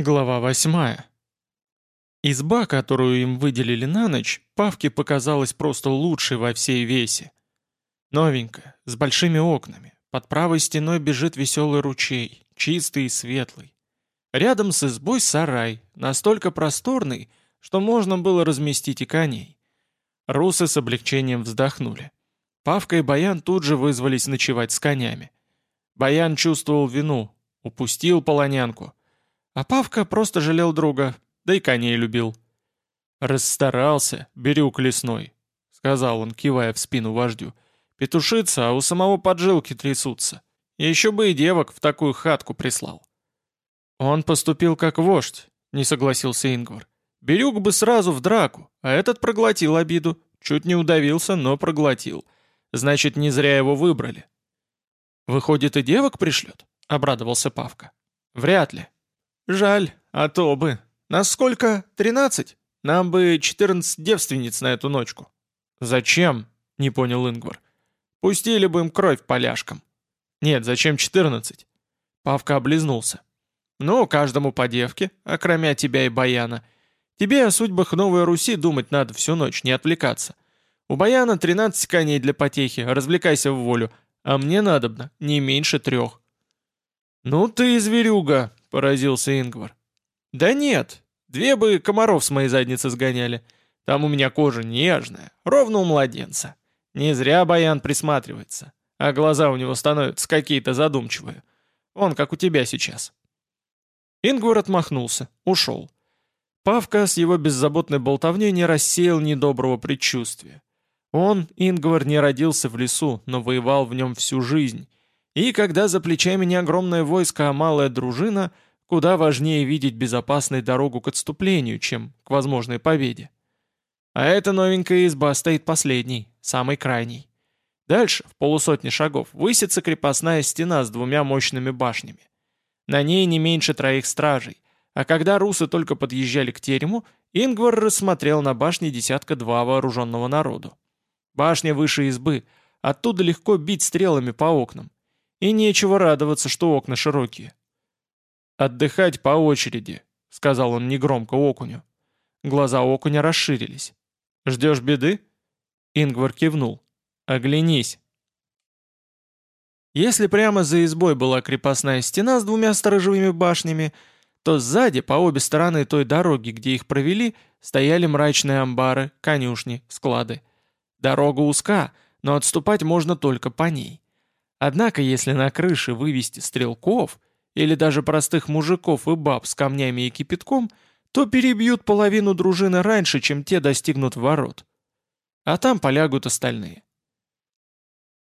Глава восьмая. Изба, которую им выделили на ночь, Павке показалась просто лучшей во всей весе. Новенькая, с большими окнами. Под правой стеной бежит веселый ручей, чистый и светлый. Рядом с избой сарай, настолько просторный, что можно было разместить и коней. Русы с облегчением вздохнули. Павка и Баян тут же вызвались ночевать с конями. Баян чувствовал вину, упустил полонянку — а Павка просто жалел друга, да и коней любил. «Расстарался, берюк лесной», — сказал он, кивая в спину вождю. «Петушится, а у самого поджилки трясутся. Еще бы и девок в такую хатку прислал». «Он поступил как вождь», — не согласился Ингвар. «Берюк бы сразу в драку, а этот проглотил обиду. Чуть не удавился, но проглотил. Значит, не зря его выбрали». «Выходит, и девок пришлет?» — обрадовался Павка. «Вряд ли», «Жаль, а то бы. Нас сколько? Тринадцать? Нам бы четырнадцать девственниц на эту ночку». «Зачем?» — не понял Ингвар. «Пустили бы им кровь поляшкам». «Нет, зачем четырнадцать?» Павка облизнулся. «Ну, каждому по девке, окромя тебя и Баяна. Тебе о судьбах Новой Руси думать надо всю ночь, не отвлекаться. У Баяна тринадцать коней для потехи, развлекайся в волю, а мне надобно не меньше трех». «Ну ты зверюга!» — поразился Ингвар. «Да нет, две бы комаров с моей задницы сгоняли. Там у меня кожа нежная, ровно у младенца. Не зря Баян присматривается, а глаза у него становятся какие-то задумчивые. Он как у тебя сейчас». Ингвар отмахнулся, ушел. Павка с его беззаботной болтовней не рассеял недоброго предчувствия. Он, Ингвар, не родился в лесу, но воевал в нем всю жизнь, и когда за плечами не огромное войско, а малая дружина, куда важнее видеть безопасной дорогу к отступлению, чем к возможной победе. А эта новенькая изба стоит последней, самой крайней. Дальше, в полусотни шагов, высится крепостная стена с двумя мощными башнями. На ней не меньше троих стражей, а когда русы только подъезжали к терему, Ингвар рассмотрел на башне десятка-два вооруженного народу. Башня выше избы, оттуда легко бить стрелами по окнам. И нечего радоваться, что окна широкие. «Отдыхать по очереди», — сказал он негромко окуню. Глаза окуня расширились. «Ждешь беды?» Ингвар кивнул. «Оглянись». Если прямо за избой была крепостная стена с двумя сторожевыми башнями, то сзади, по обе стороны той дороги, где их провели, стояли мрачные амбары, конюшни, склады. Дорога узка, но отступать можно только по ней. Однако, если на крыше вывести стрелков, или даже простых мужиков и баб с камнями и кипятком, то перебьют половину дружины раньше, чем те достигнут ворот. А там полягут остальные.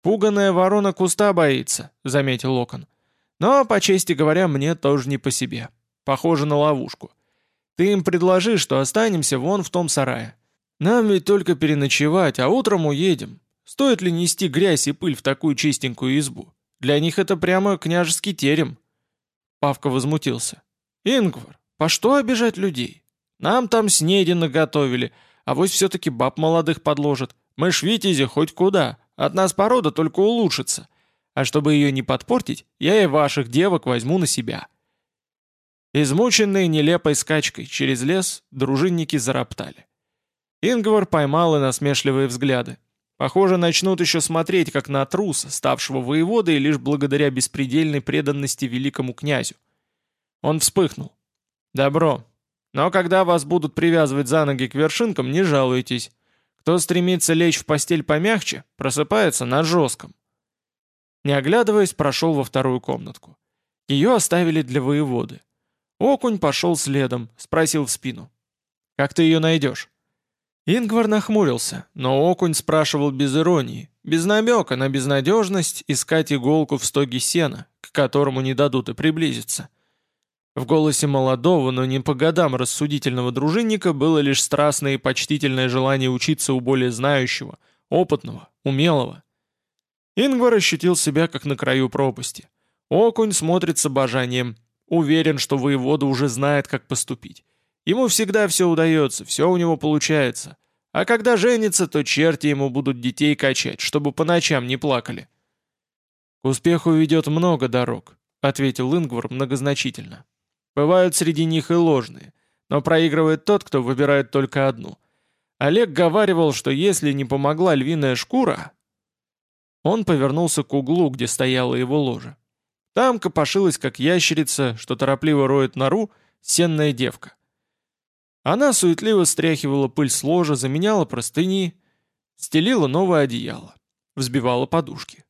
«Пуганая ворона куста боится», — заметил Локон. «Но, по чести говоря, мне тоже не по себе. Похоже на ловушку. Ты им предложи, что останемся вон в том сарае. Нам ведь только переночевать, а утром уедем. Стоит ли нести грязь и пыль в такую чистенькую избу? Для них это прямо княжеский терем». Павка возмутился. «Ингвар, по что обижать людей? Нам там снеди наготовили, а вось все-таки баб молодых подложат. Мы ж витязи хоть куда, от нас порода только улучшится. А чтобы ее не подпортить, я и ваших девок возьму на себя». Измученные нелепой скачкой через лес, дружинники зароптали. Ингвар поймал и насмешливые взгляды. Похоже, начнут еще смотреть как на труса, ставшего воеводой лишь благодаря беспредельной преданности великому князю. Он вспыхнул. «Добро. Но когда вас будут привязывать за ноги к вершинкам, не жалуйтесь. Кто стремится лечь в постель помягче, просыпается на жестком». Не оглядываясь, прошел во вторую комнатку. Ее оставили для воеводы. Окунь пошел следом, спросил в спину. «Как ты ее найдешь?» Ингвар нахмурился, но окунь спрашивал без иронии, без намека на безнадежность искать иголку в стоге сена, к которому не дадут и приблизиться. В голосе молодого, но не по годам рассудительного дружинника было лишь страстное и почтительное желание учиться у более знающего, опытного, умелого. Ингвар ощутил себя как на краю пропасти. Окунь смотрит с обожанием, уверен, что воевода уже знает, как поступить. Ему всегда все удается, все у него получается. А когда женится, то черти ему будут детей качать, чтобы по ночам не плакали. «К успеху ведет много дорог», — ответил Ингвар многозначительно. Бывают среди них и ложные, но проигрывает тот, кто выбирает только одну. Олег говаривал, что если не помогла львиная шкура... Он повернулся к углу, где стояла его ложа. Там копошилась, как ящерица, что торопливо роет нору, сенная девка. Она суетливо стряхивала пыль с ложа, заменяла простыни, стелила новое одеяло, взбивала подушки.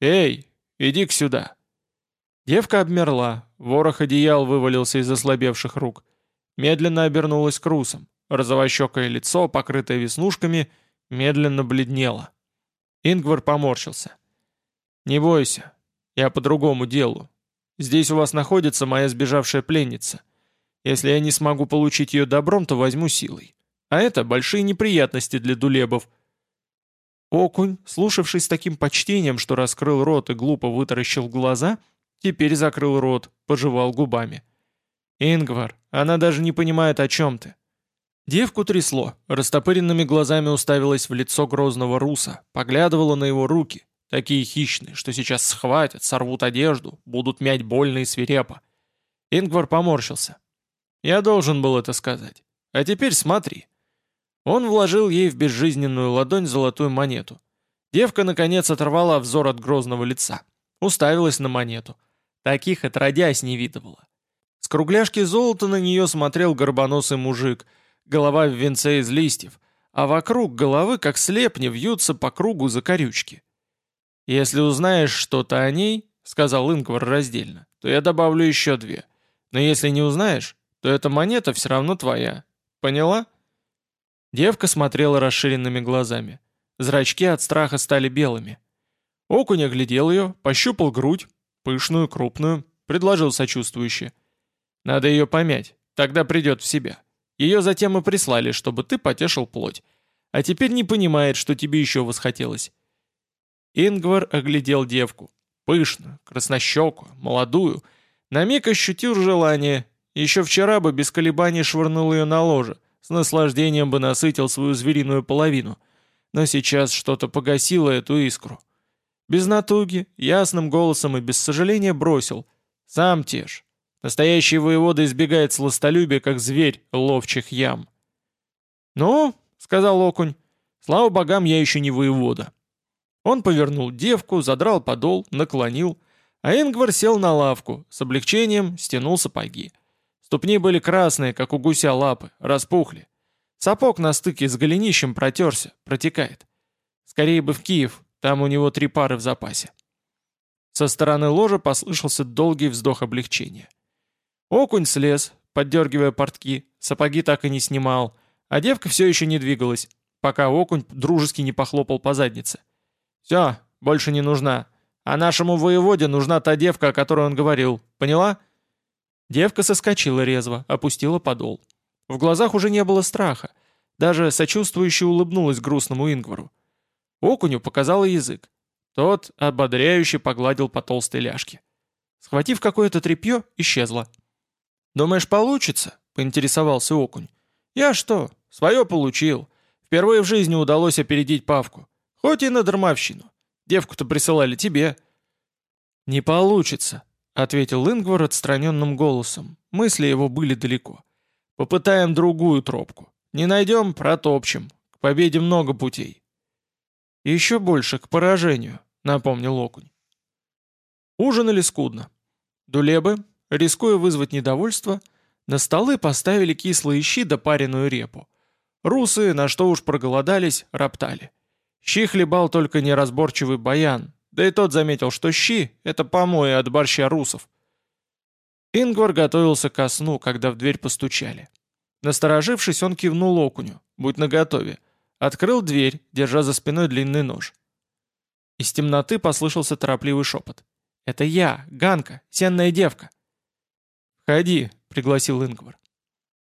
«Эй, иди-ка сюда!» Девка обмерла, ворох одеял вывалился из ослабевших рук. Медленно обернулась к русам. Розовощекое лицо, покрытое веснушками, медленно бледнело. Ингвар поморщился. «Не бойся, я по другому делу. Здесь у вас находится моя сбежавшая пленница. Если я не смогу получить ее добром, то возьму силой. А это большие неприятности для дулебов». Окунь, слушавший с таким почтением, что раскрыл рот и глупо вытаращил глаза, теперь закрыл рот, пожевал губами. «Ингвар, она даже не понимает, о чем ты». Девку трясло, растопыренными глазами уставилась в лицо грозного руса, поглядывала на его руки, Такие хищные, что сейчас схватят, сорвут одежду, будут мять больно и свирепо. Ингвар поморщился. Я должен был это сказать. А теперь смотри. Он вложил ей в безжизненную ладонь золотую монету. Девка, наконец, оторвала взор от грозного лица. Уставилась на монету. Таких отродясь не видывала. С кругляшки золота на нее смотрел горбоносый мужик, голова в венце из листьев, а вокруг головы, как слепни, вьются по кругу закорючки. «Если узнаешь что-то о ней, — сказал Ингвар раздельно, — то я добавлю еще две. Но если не узнаешь, то эта монета все равно твоя. Поняла?» Девка смотрела расширенными глазами. Зрачки от страха стали белыми. Окунь оглядел ее, пощупал грудь, пышную, крупную, предложил сочувствующе. «Надо ее помять, тогда придет в себя. Ее затем и прислали, чтобы ты потешил плоть. А теперь не понимает, что тебе еще восхотелось. Ингвар оглядел девку. Пышную, краснощекую, молодую. На миг ощутил желание. Еще вчера бы без колебаний швырнул ее на ложе. С наслаждением бы насытил свою звериную половину. Но сейчас что-то погасило эту искру. Без натуги, ясным голосом и без сожаления бросил. «Сам тешь. Настоящий воевода избегает сластолюбия, как зверь ловчих ям». «Ну, — сказал окунь, — слава богам, я еще не воевода. Он повернул девку, задрал подол, наклонил, а Ингвар сел на лавку, с облегчением стянул сапоги. Ступни были красные, как у гуся лапы, распухли. Сапог на стыке с голенищем протерся, протекает. Скорее бы в Киев, там у него три пары в запасе. Со стороны ложа послышался долгий вздох облегчения. Окунь слез, поддергивая портки, сапоги так и не снимал, а девка все еще не двигалась, пока окунь дружески не похлопал по заднице. «Все, больше не нужна. А нашему воеводе нужна та девка, о которой он говорил. Поняла?» Девка соскочила резво, опустила подол. В глазах уже не было страха. Даже сочувствующе улыбнулась грустному Ингвару. Окуню показала язык. Тот ободряюще погладил по толстой ляжке. Схватив какое-то тряпье, исчезла. «Думаешь, получится?» — поинтересовался окунь. «Я что, свое получил. Впервые в жизни удалось опередить Павку. Хоть и на дармовщину. Девку-то присылали тебе». «Не получится», — ответил Ингвар отстраненным голосом. Мысли его были далеко. «Попытаем другую тропку. Не найдем — протопчем. К победе много путей». «Еще больше к поражению», — напомнил Окунь. Ужинали скудно. Дулебы, рискуя вызвать недовольство, на столы поставили кислые щи да пареную репу. Русы, на что уж проголодались, роптали. Щи хлебал только неразборчивый баян, да и тот заметил, что щи — это помои от борща русов. Ингвар готовился ко сну, когда в дверь постучали. Насторожившись, он кивнул окуню, будь наготове. Открыл дверь, держа за спиной длинный нож. Из темноты послышался торопливый шепот. «Это я, Ганка, сенная девка». «Входи», — пригласил Ингвар.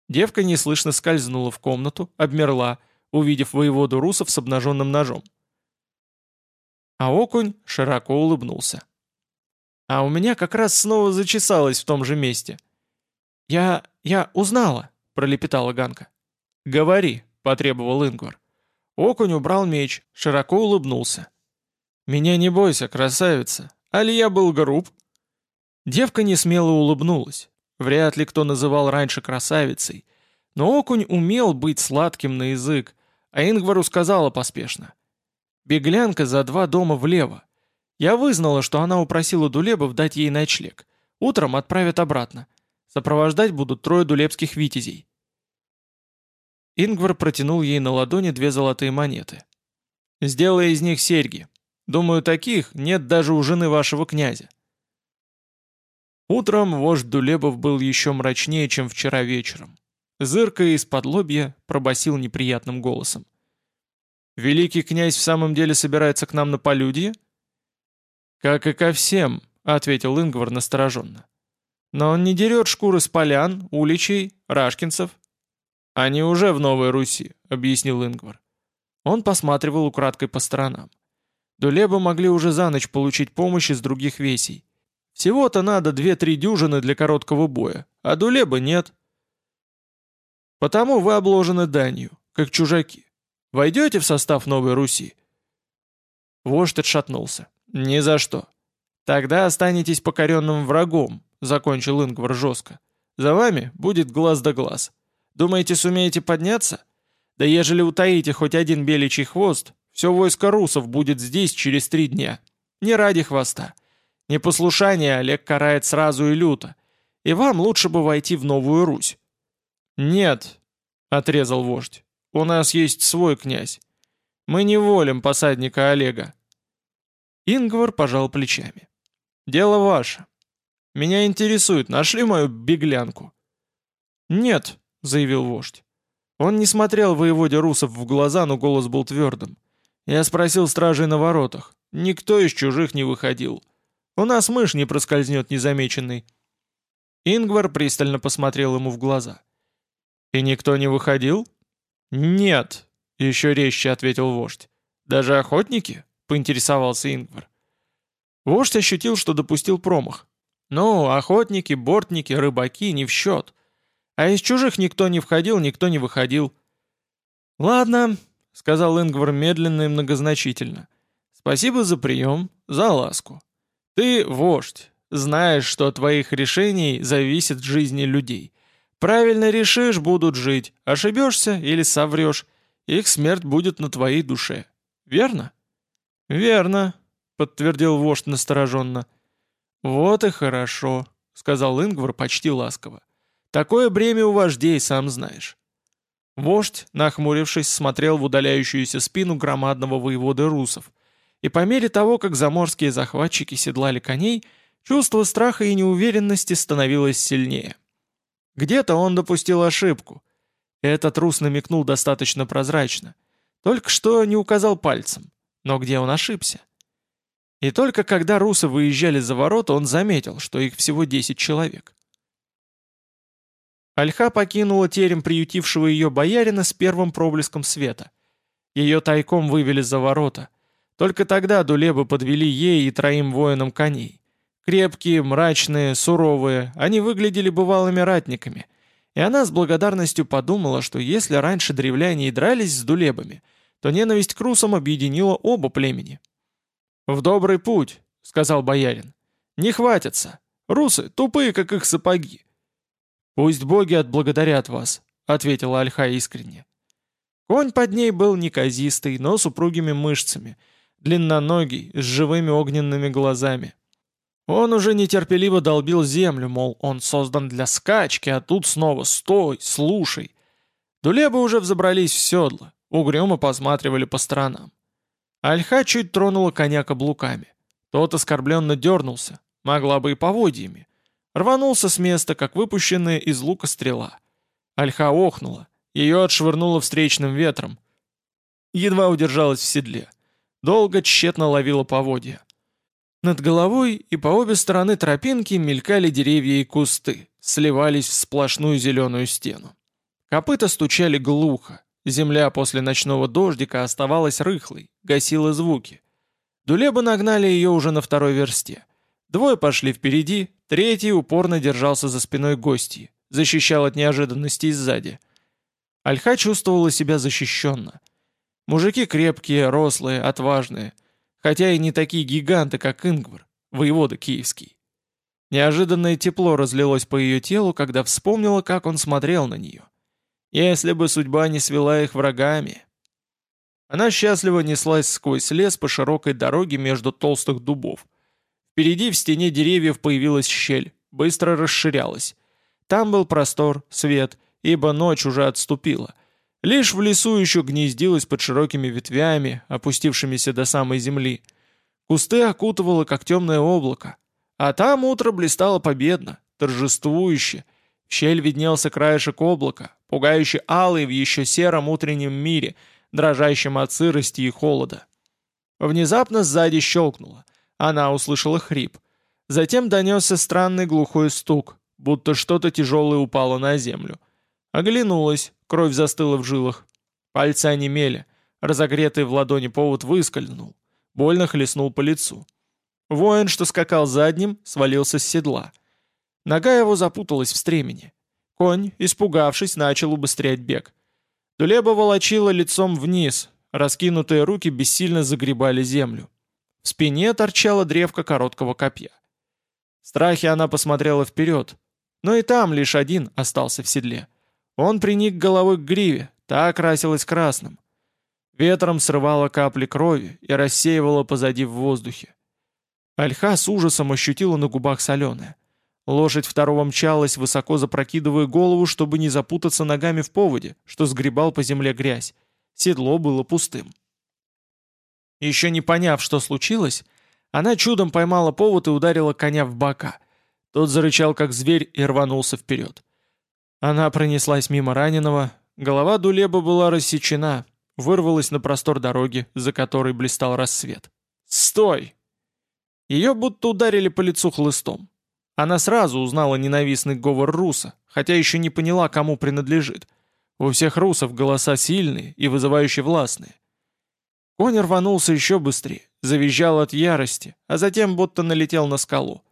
Девка неслышно скользнула в комнату, обмерла — увидев воеводу русов с обнаженным ножом. А окунь широко улыбнулся. А у меня как раз снова зачесалось в том же месте. «Я... я узнала», — пролепетала Ганка. «Говори», — потребовал Ингвар. Окунь убрал меч, широко улыбнулся. «Меня не бойся, красавица. Али я был груб?» Девка несмело улыбнулась. вряд ли кто называл раньше красавицей, но окунь умел быть сладким на язык, а Ингвару сказала поспешно. «Беглянка за два дома влево. Я вызнала, что она упросила Дулебов дать ей ночлег. Утром отправят обратно. Сопровождать будут трое дулебских витязей». Ингвар протянул ей на ладони две золотые монеты. «Сделай из них серьги. Думаю, таких нет даже у жены вашего князя». Утром вождь Дулебов был еще мрачнее, чем вчера вечером. Зыркая из-под лобья, пробасил неприятным голосом. «Великий князь в самом деле собирается к нам на полюдье?» «Как и ко всем», — ответил Ингвар настороженно. «Но он не дерет шкуры с полян, уличей, рашкинцев». «Они уже в Новой Руси», — объяснил Ингвар. Он посматривал украдкой по сторонам. Дулеба могли уже за ночь получить помощь из других весей. Всего-то надо две-три дюжины для короткого боя, а Дулеба нет. Потому вы обложены данью, как чужаки. Войдете в состав Новой Руси?» Вождь отшатнулся. «Ни за что. Тогда останетесь покоренным врагом», — закончил Ингвар жестко. «За вами будет глаз да глаз. Думаете, сумеете подняться? Да ежели утаите хоть один беличий хвост, все войско русов будет здесь через три дня. Не ради хвоста. Непослушание Олег карает сразу и люто. И вам лучше бы войти в Новую Русь. «Нет», — отрезал вождь, — «у нас есть свой князь. Мы не волим посадника Олега». Ингвар пожал плечами. «Дело ваше. Меня интересует, нашли мою беглянку?» «Нет», — заявил вождь. Он не смотрел воеводе русов в глаза, но голос был твердым. Я спросил стражей на воротах. Никто из чужих не выходил. У нас мышь не проскользнет незамеченный. Ингвар пристально посмотрел ему в глаза. «И никто не выходил?» «Нет», — еще резче ответил вождь. «Даже охотники?» — поинтересовался Ингвар. Вождь ощутил, что допустил промах. «Ну, охотники, бортники, рыбаки не в счет. А из чужих никто не входил, никто не выходил». «Ладно», — сказал Ингвар медленно и многозначительно. «Спасибо за прием, за ласку. Ты, вождь, знаешь, что от твоих решений зависит жизни людей. Правильно решишь, будут жить. Ошибешься или соврешь, их смерть будет на твоей душе. Верно? Верно, подтвердил вождь настороженно. Вот и хорошо, сказал Ингвар почти ласково. Такое бремя у вождей, сам знаешь. Вождь, нахмурившись, смотрел в удаляющуюся спину громадного воеводы русов, и по мере того, как заморские захватчики седлали коней, чувство страха и неуверенности становилось сильнее. Где-то он допустил ошибку. Этот трус намекнул достаточно прозрачно. Только что не указал пальцем. Но где он ошибся? И только когда русы выезжали за ворота, он заметил, что их всего 10 человек. Альха покинула терем приютившего ее боярина с первым проблеском света. Ее тайком вывели за ворота. Только тогда дулебы подвели ей и троим воинам коней. Крепкие, мрачные, суровые, они выглядели бывалыми ратниками. И она с благодарностью подумала, что если раньше древляне и дрались с дулебами, то ненависть к русам объединила оба племени. «В добрый путь», — сказал боярин. «Не хватится. Русы тупые, как их сапоги». «Пусть боги отблагодарят вас», — ответила Альха искренне. Конь под ней был неказистый, но с упругими мышцами, длинноногий, с живыми огненными глазами. Он уже нетерпеливо долбил землю, мол, он создан для скачки, а тут снова «стой, слушай». Дулебы уже взобрались в седло, угрюмо посматривали по сторонам. Альха чуть тронула коня каблуками. Тот оскорбленно дернулся, могла бы и поводьями. Рванулся с места, как выпущенная из лука стрела. Альха охнула, ее отшвырнуло встречным ветром. Едва удержалась в седле. Долго тщетно ловила поводья. Над головой и по обе стороны тропинки мелькали деревья и кусты, сливались в сплошную зеленую стену. Копыта стучали глухо, земля после ночного дождика оставалась рыхлой, гасила звуки. Дулебы нагнали ее уже на второй версте. Двое пошли впереди, третий упорно держался за спиной гостей, защищал от неожиданностей сзади. Альха чувствовала себя защищенно. Мужики крепкие, рослые, отважные — хотя и не такие гиганты, как Ингвар, воевода киевский. Неожиданное тепло разлилось по ее телу, когда вспомнила, как он смотрел на нее. Если бы судьба не свела их врагами. Она счастливо неслась сквозь лес по широкой дороге между толстых дубов. Впереди в стене деревьев появилась щель, быстро расширялась. Там был простор, свет, ибо ночь уже отступила. Лишь в лесу еще гнездилась под широкими ветвями, опустившимися до самой земли. Кусты окутывало, как темное облако. А там утро блистало победно, торжествующе. В щель виднелся краешек облака, пугающий алый в еще сером утреннем мире, дрожащем от сырости и холода. Внезапно сзади щелкнуло. Она услышала хрип. Затем донесся странный глухой стук, будто что-то тяжелое упало на землю. Оглянулась, кровь застыла в жилах. Пальцы онемели, разогретый в ладони повод выскользнул. Больно хлестнул по лицу. Воин, что скакал задним, свалился с седла. Нога его запуталась в стремени. Конь, испугавшись, начал убыстрять бег. Дулеба волочила лицом вниз, раскинутые руки бессильно загребали землю. В спине торчала древко короткого копья. В страхе она посмотрела вперед, но и там лишь один остался в седле. Он приник головой к гриве, та окрасилась красным. Ветром срывала капли крови и рассеивала позади в воздухе. Альха с ужасом ощутила на губах соленое. Лошадь второго мчалась, высоко запрокидывая голову, чтобы не запутаться ногами в поводе, что сгребал по земле грязь. Седло было пустым. Еще не поняв, что случилось, она чудом поймала повод и ударила коня в бока. Тот зарычал, как зверь, и рванулся вперед. Она пронеслась мимо раненого, голова Дулеба была рассечена, вырвалась на простор дороги, за которой блистал рассвет. «Стой!» Ее будто ударили по лицу хлыстом. Она сразу узнала ненавистный говор руса, хотя еще не поняла, кому принадлежит. У всех русов голоса сильные и вызывающе властные. Конь рванулся еще быстрее, завизжал от ярости, а затем будто налетел на скалу.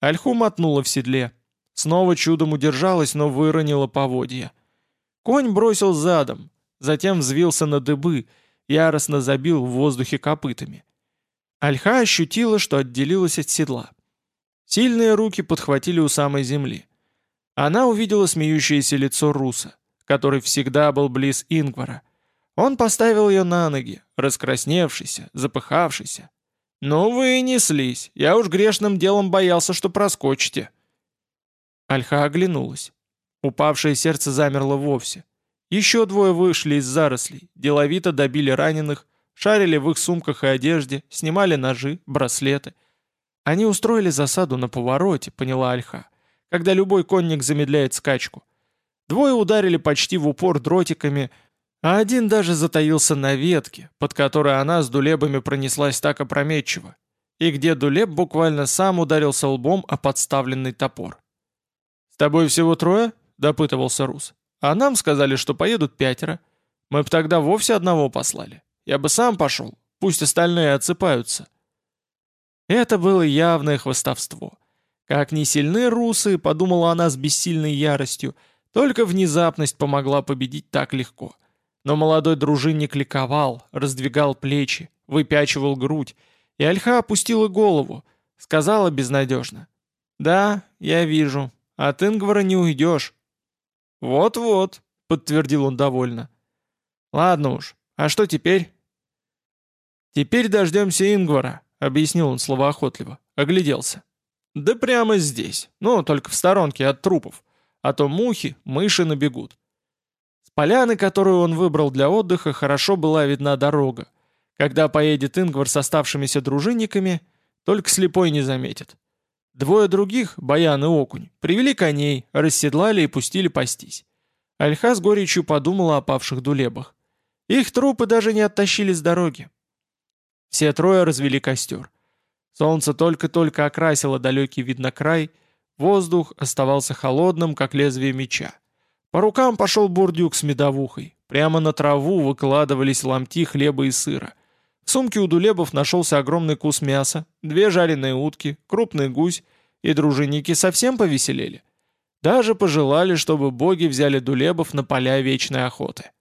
Альху мотнула в седле. Снова чудом удержалась, но выронила поводья. Конь бросил задом, затем взвился на дыбы, яростно забил в воздухе копытами. Альха ощутила, что отделилась от седла. Сильные руки подхватили у самой земли. Она увидела смеющееся лицо Руса, который всегда был близ Ингвара. Он поставил ее на ноги, раскрасневшийся, запыхавшийся. «Ну вы и неслись, я уж грешным делом боялся, что проскочите». Альха оглянулась. Упавшее сердце замерло вовсе. Еще двое вышли из зарослей, деловито добили раненых, шарили в их сумках и одежде, снимали ножи, браслеты. Они устроили засаду на повороте, поняла Альха, когда любой конник замедляет скачку. Двое ударили почти в упор дротиками, а один даже затаился на ветке, под которой она с дулебами пронеслась так опрометчиво, и где дулеб буквально сам ударился лбом о подставленный топор. «С тобой всего трое?» — допытывался Рус. «А нам сказали, что поедут пятеро. Мы б тогда вовсе одного послали». Я бы сам пошел, пусть остальные отсыпаются. Это было явное хвостовство. Как ни сильны русы, подумала она с бессильной яростью, только внезапность помогла победить так легко. Но молодой дружинник ликовал, раздвигал плечи, выпячивал грудь, и Альха опустила голову, сказала безнадежно. «Да, я вижу, от Ингвара не уйдешь». «Вот-вот», — подтвердил он довольно. «Ладно уж, а что теперь?» «Теперь дождемся Ингвара», — объяснил он словоохотливо. Огляделся. «Да прямо здесь, ну, только в сторонке от трупов, а то мухи, мыши набегут». С поляны, которую он выбрал для отдыха, хорошо была видна дорога. Когда поедет Ингвар с оставшимися дружинниками, только слепой не заметит. Двое других, Баян и Окунь, привели коней, расседлали и пустили пастись. Альха с горечью подумала о павших дулебах. Их трупы даже не оттащили с дороги. Все трое развели костер. Солнце только-только окрасило далекий вид на край, воздух оставался холодным, как лезвие меча. По рукам пошел бурдюк с медовухой. Прямо на траву выкладывались ломти хлеба и сыра. В сумке у дулебов нашелся огромный кус мяса, две жареные утки, крупный гусь, и дружинники совсем повеселели. Даже пожелали, чтобы боги взяли дулебов на поля вечной охоты.